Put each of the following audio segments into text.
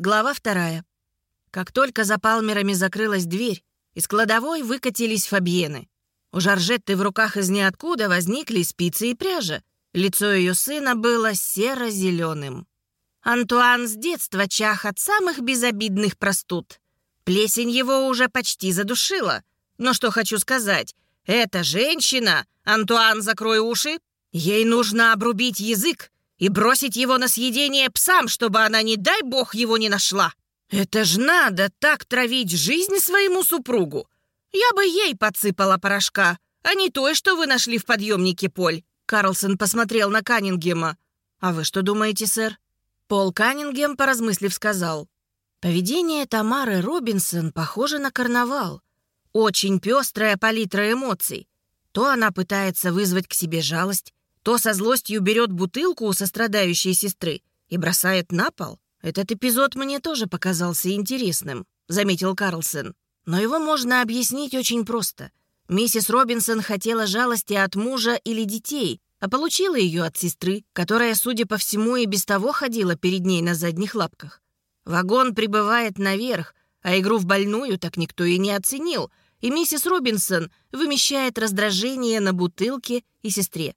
Глава вторая. Как только за Палмерами закрылась дверь, из кладовой выкатились фабьены. У Жоржетты в руках из ниоткуда возникли спицы и пряжа. Лицо ее сына было серо-зеленым. Антуан с детства чах от самых безобидных простуд. Плесень его уже почти задушила. Но что хочу сказать, эта женщина, Антуан, закрой уши, ей нужно обрубить язык и бросить его на съедение псам, чтобы она, не дай бог, его не нашла. Это ж надо так травить жизнь своему супругу. Я бы ей подсыпала порошка, а не той, что вы нашли в подъемнике, Поль. Карлсон посмотрел на Каннингема. «А вы что думаете, сэр?» Пол Каннингем, поразмыслив, сказал. «Поведение Тамары Робинсон похоже на карнавал. Очень пестрая палитра эмоций. То она пытается вызвать к себе жалость, то со злостью берет бутылку у сострадающей сестры и бросает на пол. «Этот эпизод мне тоже показался интересным», — заметил Карлсон. «Но его можно объяснить очень просто. Миссис Робинсон хотела жалости от мужа или детей, а получила ее от сестры, которая, судя по всему, и без того ходила перед ней на задних лапках. Вагон прибывает наверх, а игру в больную так никто и не оценил, и миссис Робинсон вымещает раздражение на бутылке и сестре.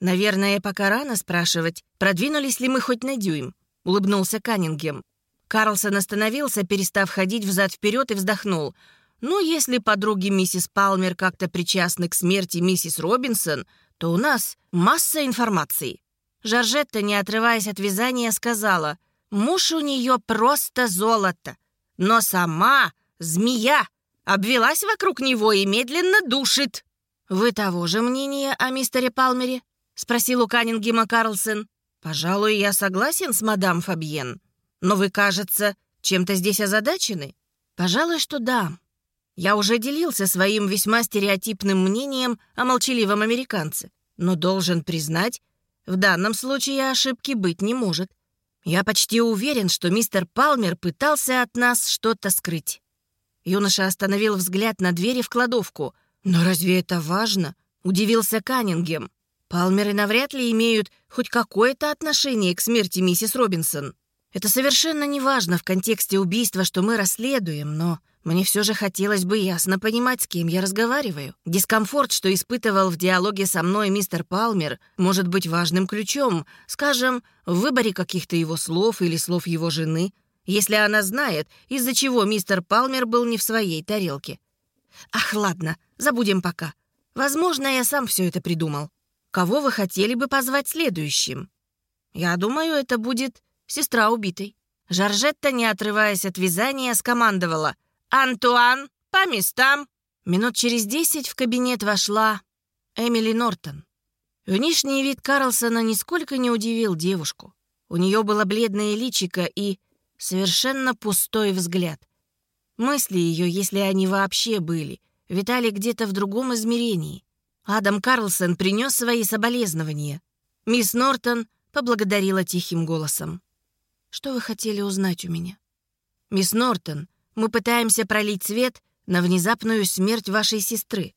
Наверное, пока рано спрашивать, продвинулись ли мы хоть на дюйм улыбнулся Каннингем. Карлсон остановился, перестав ходить взад-вперед и вздохнул. «Ну, если подруги миссис Палмер как-то причастны к смерти миссис Робинсон, то у нас масса информации». Жоржетта, не отрываясь от вязания, сказала, «Муж у нее просто золото, но сама змея обвелась вокруг него и медленно душит». «Вы того же мнения о мистере Палмере?» — спросил у Каннингема Карлсон. «Пожалуй, я согласен с мадам Фабьен. Но вы, кажется, чем-то здесь озадачены?» «Пожалуй, что да. Я уже делился своим весьма стереотипным мнением о молчаливом американце. Но должен признать, в данном случае ошибки быть не может. Я почти уверен, что мистер Палмер пытался от нас что-то скрыть». Юноша остановил взгляд на двери в кладовку. «Но разве это важно?» — удивился Каннингем. Палмеры навряд ли имеют хоть какое-то отношение к смерти миссис Робинсон. Это совершенно не важно в контексте убийства, что мы расследуем, но мне все же хотелось бы ясно понимать, с кем я разговариваю. Дискомфорт, что испытывал в диалоге со мной мистер Палмер, может быть важным ключом, скажем, в выборе каких-то его слов или слов его жены, если она знает, из-за чего мистер Палмер был не в своей тарелке. Ах, ладно, забудем пока. Возможно, я сам все это придумал. Кого вы хотели бы позвать следующим? Я думаю, это будет сестра убитой. Жоржетта, не отрываясь от вязания, скомандовала «Антуан, по местам!» Минут через десять в кабинет вошла Эмили Нортон. Внешний вид Карлсона нисколько не удивил девушку. У нее было бледное личико и совершенно пустой взгляд. Мысли ее, если они вообще были, витали где-то в другом измерении. Адам Карлсон принес свои соболезнования. Мисс Нортон поблагодарила тихим голосом. «Что вы хотели узнать у меня?» «Мисс Нортон, мы пытаемся пролить свет на внезапную смерть вашей сестры».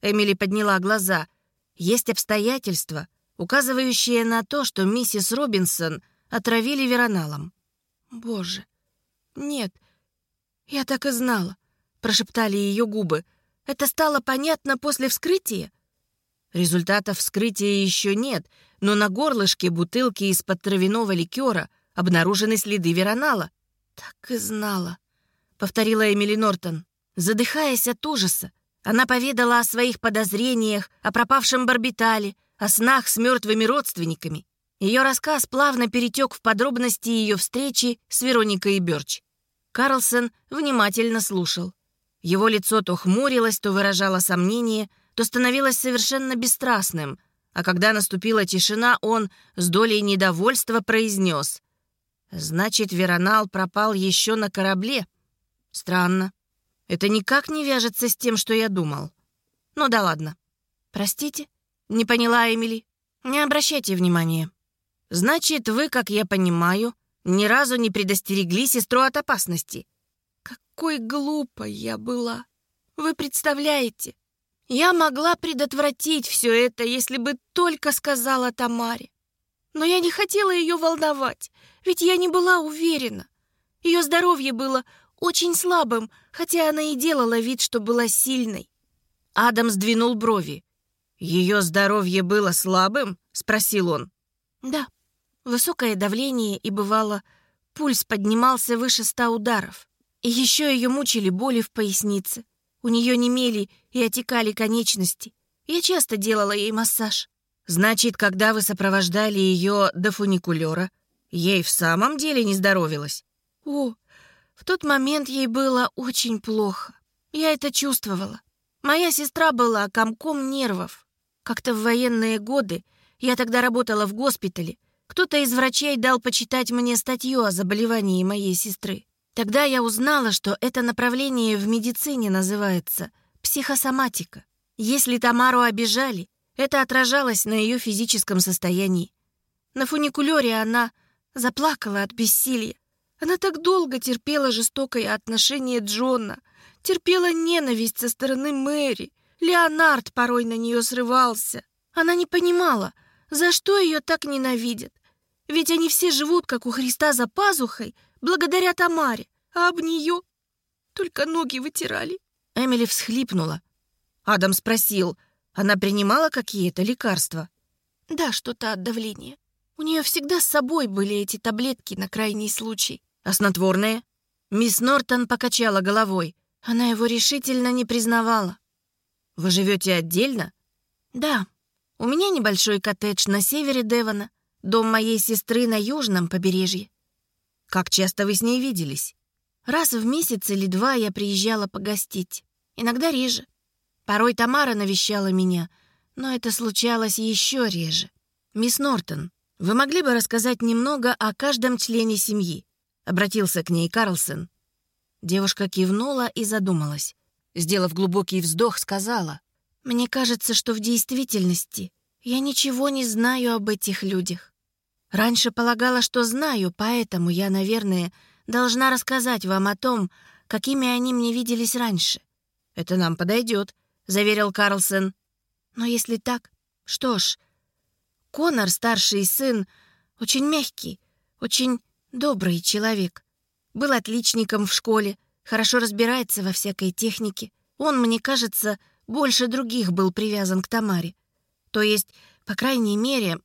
Эмили подняла глаза. «Есть обстоятельства, указывающие на то, что миссис Робинсон отравили вероналом». «Боже, нет, я так и знала», — прошептали ее губы. «Это стало понятно после вскрытия?» Результатов вскрытия еще нет, но на горлышке бутылки из-под травяного ликера обнаружены следы веронала. «Так и знала», — повторила Эмили Нортон. Задыхаясь от ужаса, она поведала о своих подозрениях, о пропавшем барбитале, о снах с мертвыми родственниками. Ее рассказ плавно перетек в подробности ее встречи с Вероникой Бёрч. Карлсон внимательно слушал. Его лицо то хмурилось, то выражало сомнение, то становилось совершенно бесстрастным, а когда наступила тишина, он с долей недовольства произнес. «Значит, Веронал пропал еще на корабле? Странно. Это никак не вяжется с тем, что я думал. Ну да ладно. Простите?» — не поняла Эмили. «Не обращайте внимания. Значит, вы, как я понимаю, ни разу не предостерегли сестру от опасности». «Какой глупой я была! Вы представляете, я могла предотвратить все это, если бы только сказала Тамаре. Но я не хотела ее волновать, ведь я не была уверена. Ее здоровье было очень слабым, хотя она и делала вид, что была сильной. Адам сдвинул брови. «Ее здоровье было слабым?» — спросил он. «Да. Высокое давление и, бывало, пульс поднимался выше ста ударов. И еще ее мучили боли в пояснице. У нее немели и отекали конечности. Я часто делала ей массаж. Значит, когда вы сопровождали ее до фуникулера, ей в самом деле не здоровилось? О, в тот момент ей было очень плохо. Я это чувствовала. Моя сестра была комком нервов. Как-то в военные годы, я тогда работала в госпитале, кто-то из врачей дал почитать мне статью о заболевании моей сестры. Тогда я узнала, что это направление в медицине называется психосоматика. Если Тамару обижали, это отражалось на ее физическом состоянии. На фуникулере она заплакала от бессилия. Она так долго терпела жестокое отношение Джона, терпела ненависть со стороны Мэри. Леонард порой на нее срывался. Она не понимала, за что ее так ненавидят. Ведь они все живут, как у Христа за пазухой, благодаря Тамаре, а об нее только ноги вытирали. Эмили всхлипнула. Адам спросил, она принимала какие-то лекарства? Да, что-то от давления. У нее всегда с собой были эти таблетки на крайний случай. А снотворные? Мисс Нортон покачала головой. Она его решительно не признавала. «Вы живете отдельно?» «Да. У меня небольшой коттедж на севере Девона, дом моей сестры на южном побережье. Как часто вы с ней виделись? Раз в месяц или два я приезжала погостить. Иногда реже. Порой Тамара навещала меня, но это случалось еще реже. «Мисс Нортон, вы могли бы рассказать немного о каждом члене семьи?» — обратился к ней Карлсон. Девушка кивнула и задумалась. Сделав глубокий вздох, сказала, «Мне кажется, что в действительности я ничего не знаю об этих людях. Раньше полагала, что знаю, поэтому я, наверное, должна рассказать вам о том, какими они мне виделись раньше. Это нам подойдет, заверил Карлсон. Но если так, что ж, Конор, старший сын, очень мягкий, очень добрый человек. Был отличником в школе, хорошо разбирается во всякой технике. Он, мне кажется, больше других был привязан к Тамаре. То есть, по крайней мере,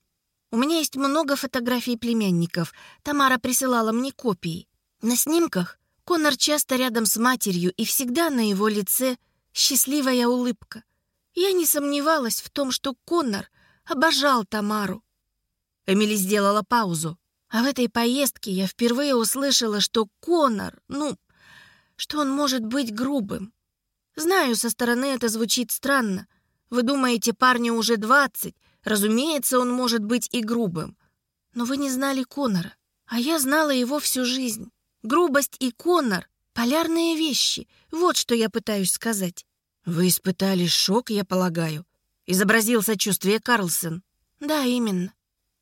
у меня есть много фотографий племянников. Тамара присылала мне копии. На снимках Конор часто рядом с матерью, и всегда на его лице счастливая улыбка. Я не сомневалась в том, что Конор обожал Тамару. Эмили сделала паузу. А в этой поездке я впервые услышала, что Конор, ну, что он может быть грубым. Знаю, со стороны это звучит странно. Вы думаете, парню уже двадцать, Разумеется, он может быть и грубым. Но вы не знали Конора, а я знала его всю жизнь. Грубость и Конор — полярные вещи. Вот что я пытаюсь сказать. Вы испытали шок, я полагаю. Изобразил сочувствие Карлсон. Да, именно.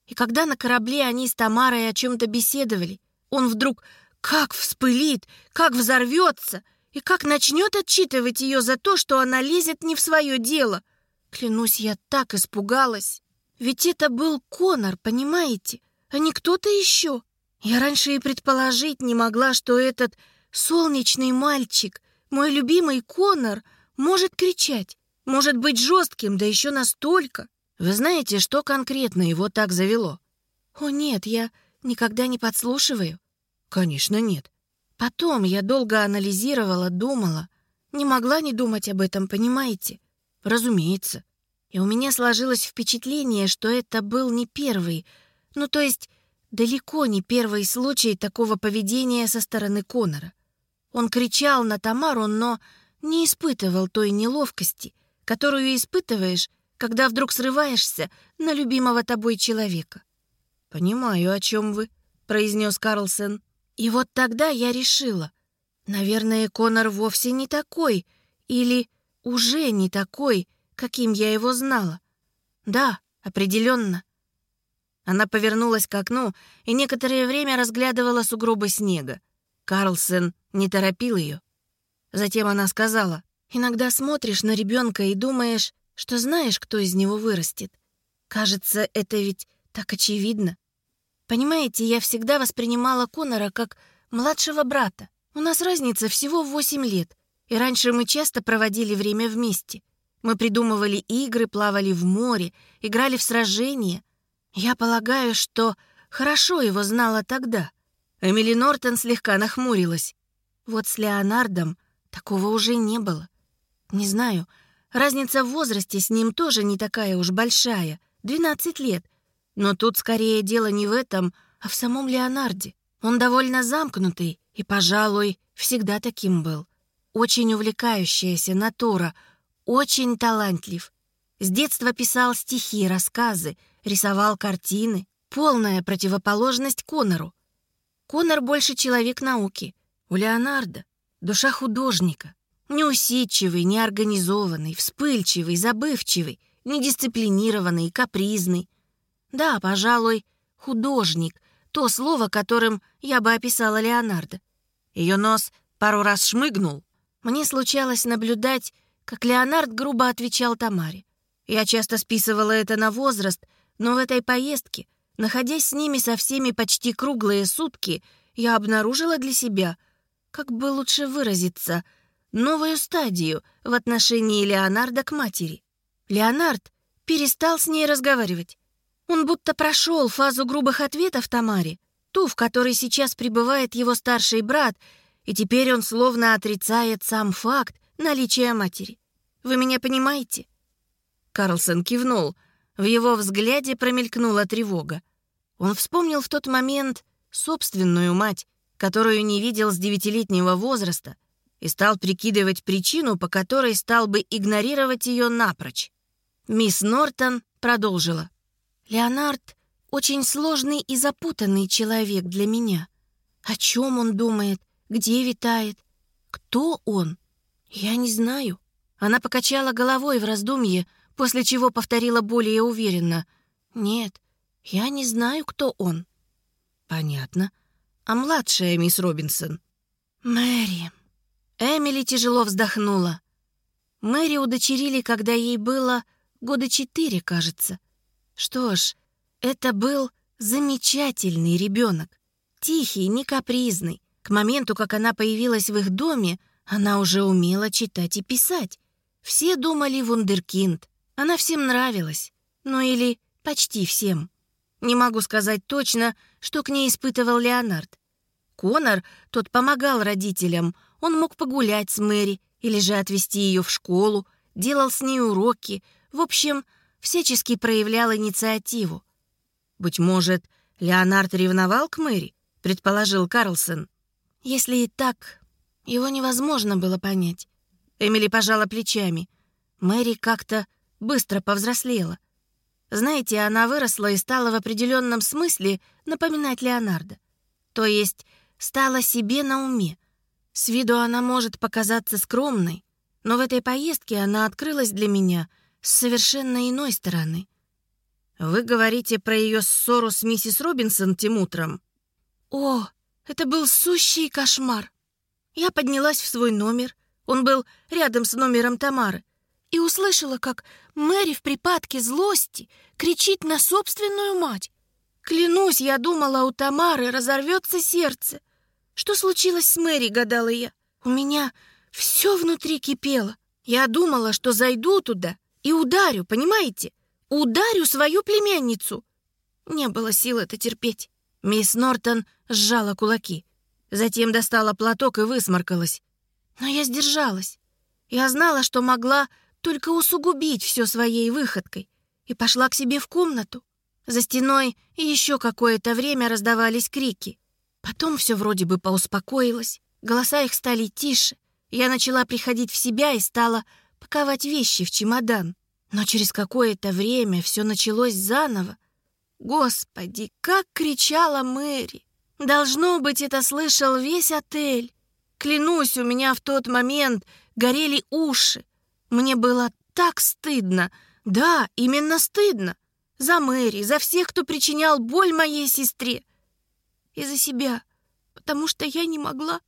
И когда на корабле они с Тамарой о чем-то беседовали, он вдруг как вспылит, как взорвется и как начнет отчитывать ее за то, что она лезет не в свое дело — Клянусь, я так испугалась. Ведь это был Конор, понимаете, а не кто-то еще. Я раньше и предположить не могла, что этот солнечный мальчик, мой любимый Конор, может кричать, может быть жестким, да еще настолько. Вы знаете, что конкретно его так завело? О нет, я никогда не подслушиваю. Конечно, нет. Потом я долго анализировала, думала. Не могла не думать об этом, понимаете? Разумеется. И у меня сложилось впечатление, что это был не первый, ну то есть далеко не первый случай такого поведения со стороны Конора. Он кричал на Тамару, но не испытывал той неловкости, которую испытываешь, когда вдруг срываешься на любимого тобой человека. «Понимаю, о чем вы», — произнес Карлсон. И вот тогда я решила, наверное, Конор вовсе не такой, или уже не такой, каким я его знала. Да, определенно. Она повернулась к окну и некоторое время разглядывала сугробы снега. Карлсон не торопил ее. Затем она сказала, «Иногда смотришь на ребенка и думаешь, что знаешь, кто из него вырастет. Кажется, это ведь так очевидно. Понимаете, я всегда воспринимала Конора как Младшего брата. У нас разница всего в 8 лет, и раньше мы часто проводили время вместе. Мы придумывали игры, плавали в море, играли в сражения. Я полагаю, что хорошо его знала тогда. Эмили Нортон слегка нахмурилась. Вот с Леонардом такого уже не было. Не знаю, разница в возрасте с ним тоже не такая уж большая, 12 лет. Но тут скорее дело не в этом, а в самом Леонарде. Он довольно замкнутый и, пожалуй, всегда таким был. Очень увлекающаяся натура, очень талантлив. С детства писал стихи, рассказы, рисовал картины. Полная противоположность Конору. Конор больше человек науки. У Леонардо душа художника. Неусидчивый, неорганизованный, вспыльчивый, забывчивый, недисциплинированный, капризный. Да, пожалуй, художник, то слово, которым я бы описала Леонардо. Ее нос пару раз шмыгнул. Мне случалось наблюдать, как Леонард грубо отвечал Тамаре. Я часто списывала это на возраст, но в этой поездке, находясь с ними со всеми почти круглые сутки, я обнаружила для себя, как бы лучше выразиться, новую стадию в отношении Леонарда к матери. Леонард перестал с ней разговаривать. Он будто прошел фазу грубых ответов Тамаре, ту, в которой сейчас пребывает его старший брат, и теперь он словно отрицает сам факт наличия матери. Вы меня понимаете?» Карлсон кивнул. В его взгляде промелькнула тревога. Он вспомнил в тот момент собственную мать, которую не видел с девятилетнего возраста, и стал прикидывать причину, по которой стал бы игнорировать ее напрочь. Мисс Нортон продолжила. Леонард очень сложный и запутанный человек для меня. О чем он думает, где витает, кто он? Я не знаю. Она покачала головой в раздумье, после чего повторила более уверенно. «Нет, я не знаю, кто он». «Понятно. А младшая мисс Робинсон?» «Мэри». Эмили тяжело вздохнула. Мэри удочерили, когда ей было года четыре, кажется. Что ж, это был замечательный ребенок. Тихий, не капризный. К моменту, как она появилась в их доме, она уже умела читать и писать. Все думали вундеркинд. Она всем нравилась. Ну или почти всем. Не могу сказать точно, что к ней испытывал Леонард. Конор, тот помогал родителям. Он мог погулять с Мэри или же отвезти ее в школу, делал с ней уроки. В общем, всячески проявлял инициативу. «Быть может, Леонард ревновал к Мэри?» — предположил Карлсон. «Если и так, его невозможно было понять». Эмили пожала плечами. Мэри как-то быстро повзрослела. Знаете, она выросла и стала в определенном смысле напоминать Леонардо. То есть стала себе на уме. С виду она может показаться скромной, но в этой поездке она открылась для меня — с совершенно иной стороны. Вы говорите про ее ссору с миссис Робинсон тем утром? О, это был сущий кошмар. Я поднялась в свой номер, он был рядом с номером Тамары, и услышала, как Мэри в припадке злости кричит на собственную мать. Клянусь, я думала, у Тамары разорвется сердце. Что случилось с Мэри, гадала я. У меня все внутри кипело. Я думала, что зайду туда и ударю, понимаете? Ударю свою племянницу. Не было сил это терпеть. Мисс Нортон сжала кулаки. Затем достала платок и высморкалась. Но я сдержалась. Я знала, что могла только усугубить все своей выходкой. И пошла к себе в комнату. За стеной еще какое-то время раздавались крики. Потом все вроде бы поуспокоилось. Голоса их стали тише. Я начала приходить в себя и стала паковать вещи в чемодан. Но через какое-то время все началось заново. Господи, как кричала Мэри! Должно быть, это слышал весь отель. Клянусь, у меня в тот момент горели уши. Мне было так стыдно. Да, именно стыдно. За Мэри, за всех, кто причинял боль моей сестре. И за себя, потому что я не могла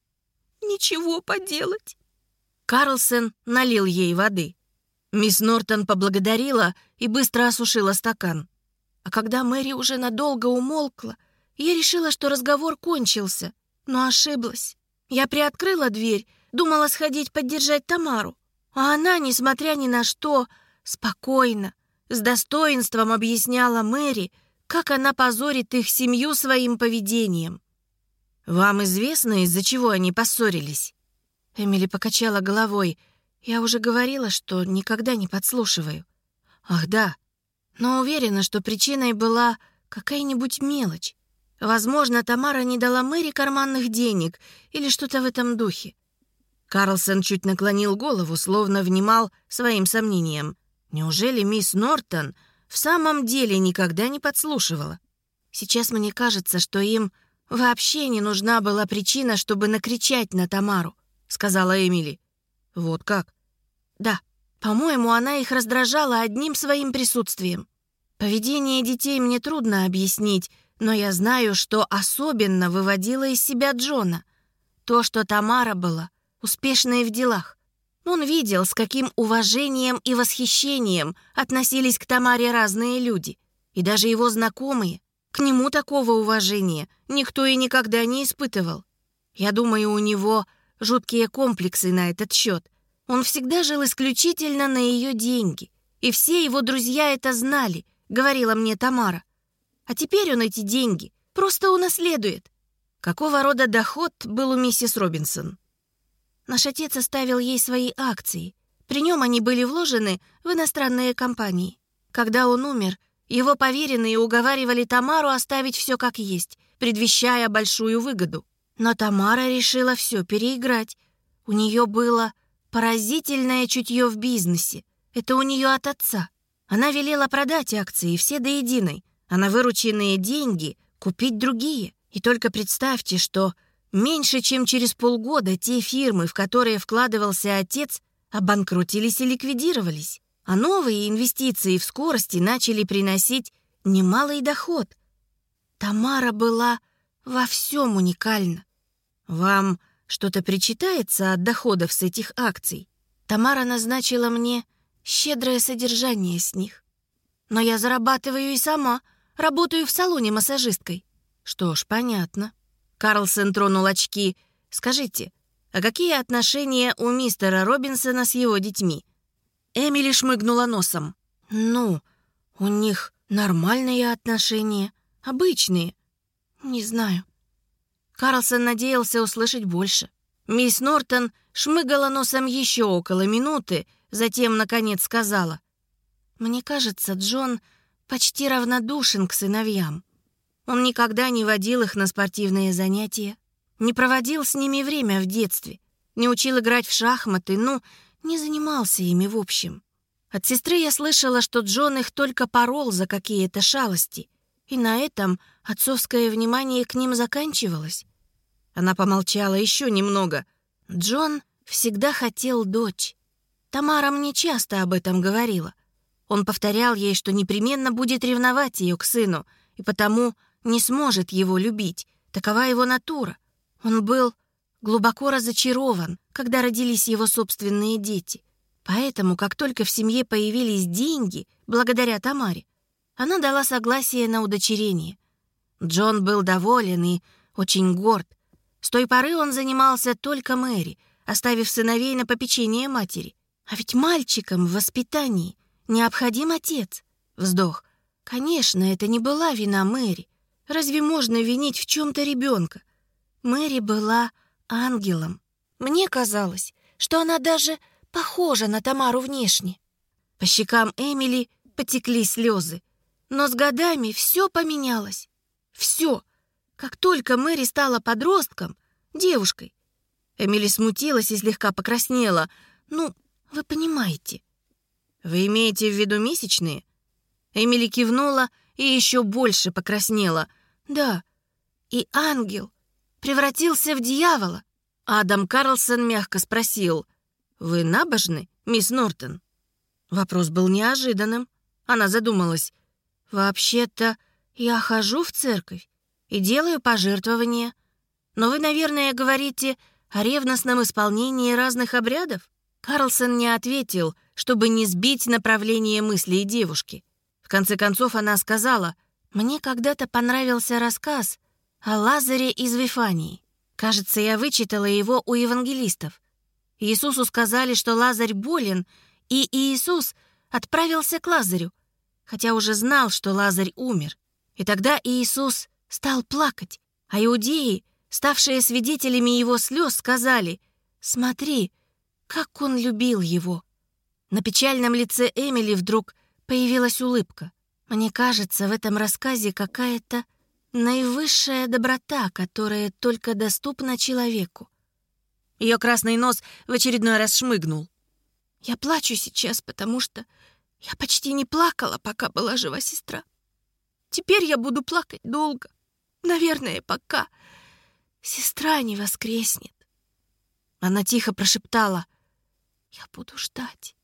ничего поделать. Карлсон налил ей воды. Мисс Нортон поблагодарила и быстро осушила стакан. А когда Мэри уже надолго умолкла, я решила, что разговор кончился. но ошиблась. Я приоткрыла дверь, думала сходить поддержать Тамару. А она, несмотря ни на что, спокойно, с достоинством объясняла Мэри, как она позорит их семью своим поведением. «Вам известно, из-за чего они поссорились?» Эмили покачала головой. «Я уже говорила, что никогда не подслушиваю». «Ах, да. Но уверена, что причиной была какая-нибудь мелочь. Возможно, Тамара не дала Мэри карманных денег или что-то в этом духе». Карлсон чуть наклонил голову, словно внимал своим сомнениям. «Неужели мисс Нортон в самом деле никогда не подслушивала? Сейчас мне кажется, что им вообще не нужна была причина, чтобы накричать на Тамару», — сказала Эмили. «Вот как?» «Да, по-моему, она их раздражала одним своим присутствием. Поведение детей мне трудно объяснить, но я знаю, что особенно выводила из себя Джона. То, что Тамара была успешной в делах. Он видел, с каким уважением и восхищением относились к Тамаре разные люди, и даже его знакомые. К нему такого уважения никто и никогда не испытывал. Я думаю, у него жуткие комплексы на этот счет. Он всегда жил исключительно на ее деньги, и все его друзья это знали, говорила мне Тамара. А теперь он эти деньги просто унаследует. Какого рода доход был у миссис Робинсон? Наш отец оставил ей свои акции. При нем они были вложены в иностранные компании. Когда он умер, его поверенные уговаривали Тамару оставить все как есть, предвещая большую выгоду. Но Тамара решила все переиграть. У нее было поразительное чутье в бизнесе. Это у нее от отца. Она велела продать акции все до единой, а на вырученные деньги купить другие. И только представьте, что меньше чем через полгода те фирмы, в которые вкладывался отец, обанкротились и ликвидировались, а новые инвестиции в скорости начали приносить немалый доход. Тамара была во всем уникальна. Вам что-то причитается от доходов с этих акций? Тамара назначила мне щедрое содержание с них. Но я зарабатываю и сама — Работаю в салоне массажисткой». «Что ж, понятно». Карлсон тронул очки. «Скажите, а какие отношения у мистера Робинсона с его детьми?» Эмили шмыгнула носом. «Ну, у них нормальные отношения, обычные. Не знаю». Карлсон надеялся услышать больше. Мисс Нортон шмыгала носом еще около минуты, затем, наконец, сказала. «Мне кажется, Джон почти равнодушен к сыновьям. Он никогда не водил их на спортивные занятия, не проводил с ними время в детстве, не учил играть в шахматы, ну, не занимался ими в общем. От сестры я слышала, что Джон их только порол за какие-то шалости, и на этом отцовское внимание к ним заканчивалось. Она помолчала еще немного. Джон всегда хотел дочь. Тамара мне часто об этом говорила — он повторял ей, что непременно будет ревновать ее к сыну, и потому не сможет его любить. Такова его натура. Он был глубоко разочарован, когда родились его собственные дети. Поэтому, как только в семье появились деньги, благодаря Тамаре, она дала согласие на удочерение. Джон был доволен и очень горд. С той поры он занимался только Мэри, оставив сыновей на попечение матери. А ведь мальчикам в воспитании Необходим отец. Вздох. Конечно, это не была вина Мэри. Разве можно винить в чем-то ребенка? Мэри была ангелом. Мне казалось, что она даже похожа на Тамару внешне. По щекам Эмили потекли слезы. Но с годами все поменялось. Все. Как только Мэри стала подростком, девушкой. Эмили смутилась и слегка покраснела. Ну, вы понимаете. «Вы имеете в виду месячные?» Эмили кивнула и еще больше покраснела. «Да, и ангел превратился в дьявола». Адам Карлсон мягко спросил. «Вы набожны, мисс Нортон?» Вопрос был неожиданным. Она задумалась. «Вообще-то я хожу в церковь и делаю пожертвования. Но вы, наверное, говорите о ревностном исполнении разных обрядов?» Карлсон не ответил, чтобы не сбить направление мыслей девушки. В конце концов она сказала, «Мне когда-то понравился рассказ о Лазаре из Вифании. Кажется, я вычитала его у евангелистов. Иисусу сказали, что Лазарь болен, и Иисус отправился к Лазарю, хотя уже знал, что Лазарь умер. И тогда Иисус стал плакать, а иудеи, ставшие свидетелями его слез, сказали «Смотри, как он любил его». На печальном лице Эмили вдруг появилась улыбка. Мне кажется, в этом рассказе какая-то наивысшая доброта, которая только доступна человеку. Ее красный нос в очередной раз шмыгнул. Я плачу сейчас, потому что я почти не плакала, пока была жива сестра. Теперь я буду плакать долго. Наверное, пока сестра не воскреснет. Она тихо прошептала. Я буду ждать.